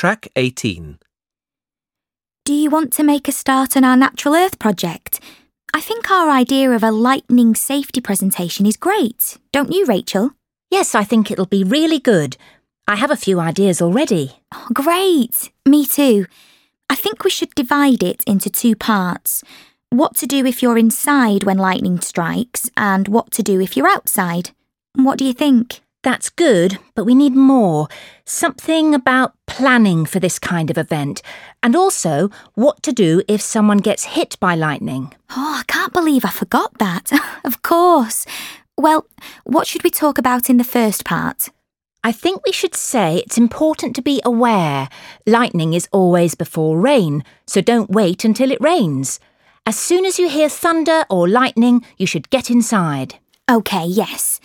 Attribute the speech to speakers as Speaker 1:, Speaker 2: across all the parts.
Speaker 1: Track 18.
Speaker 2: Do you want to make a start on our Natural Earth project? I think our idea of a lightning safety presentation is great, don't you, Rachel?
Speaker 3: Yes, I think it'll be really good. I have a few ideas already.
Speaker 2: Oh, great! Me too. I think we should divide it into two parts what to do if you're inside when lightning strikes, and what to do if you're outside. What do you think?
Speaker 3: That's good, but we need more. Something about planning for this kind of event, and also what to do if someone gets hit by lightning.
Speaker 2: Oh, I can't believe I forgot that. of course. Well, what should we talk about in the first part?
Speaker 3: I think we should say it's important to be aware. Lightning is always before rain, so don't wait until it rains. As soon as you hear thunder or lightning, you should get inside.
Speaker 2: OK, yes.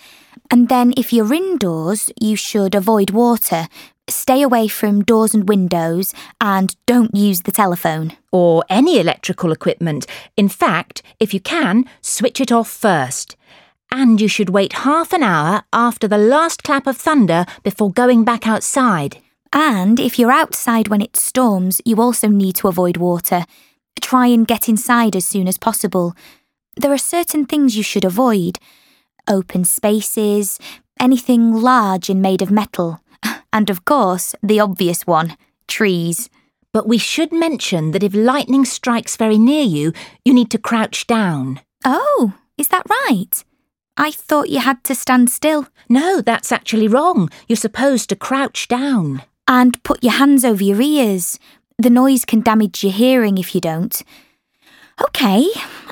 Speaker 2: And then if you're indoors, you should avoid water, stay away from doors and windows, and don't use the telephone.
Speaker 3: Or any electrical equipment. In fact, if you can, switch it off first. And you should wait half an hour after the last clap of thunder before going back outside.
Speaker 2: And if you're outside when it storms, you also need to avoid water. Try and get inside as soon as possible. There are certain things you should avoid open spaces, anything large and made of metal, and of course, the obvious one trees.
Speaker 3: But we should mention that if lightning strikes very near you, you need to crouch down.
Speaker 2: Oh, is that right? I thought you had to stand still.
Speaker 3: No, that's actually wrong. You're supposed to crouch down.
Speaker 2: And put your hands over your ears. The noise can damage your hearing if you don't. OK,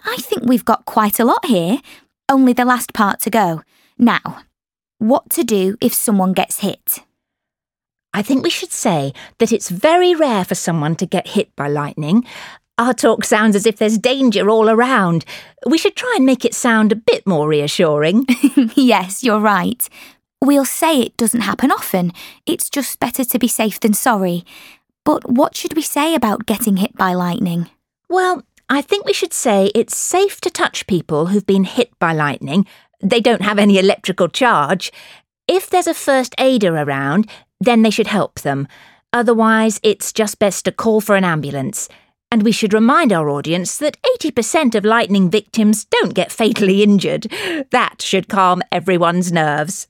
Speaker 2: I think we've got quite a lot here. Only the last part to go. Now, what to do if someone gets hit?
Speaker 3: I think we should say that it's very rare for someone to get hit by lightning. Our talk sounds as if there's danger all around. We should try and make it sound a bit more reassuring.
Speaker 2: yes, you're right. We'll say it doesn't happen often. It's just better to be safe than sorry. But what should we say about getting hit by lightning?
Speaker 3: Well, I think we should say it's safe to touch people who've been hit by lightning. They don't have any electrical charge. If there's a first aider around, then they should help them. Otherwise, it's just best to call for an ambulance. And we should remind our audience that 80% of lightning victims don't get fatally injured. That should calm everyone's nerves.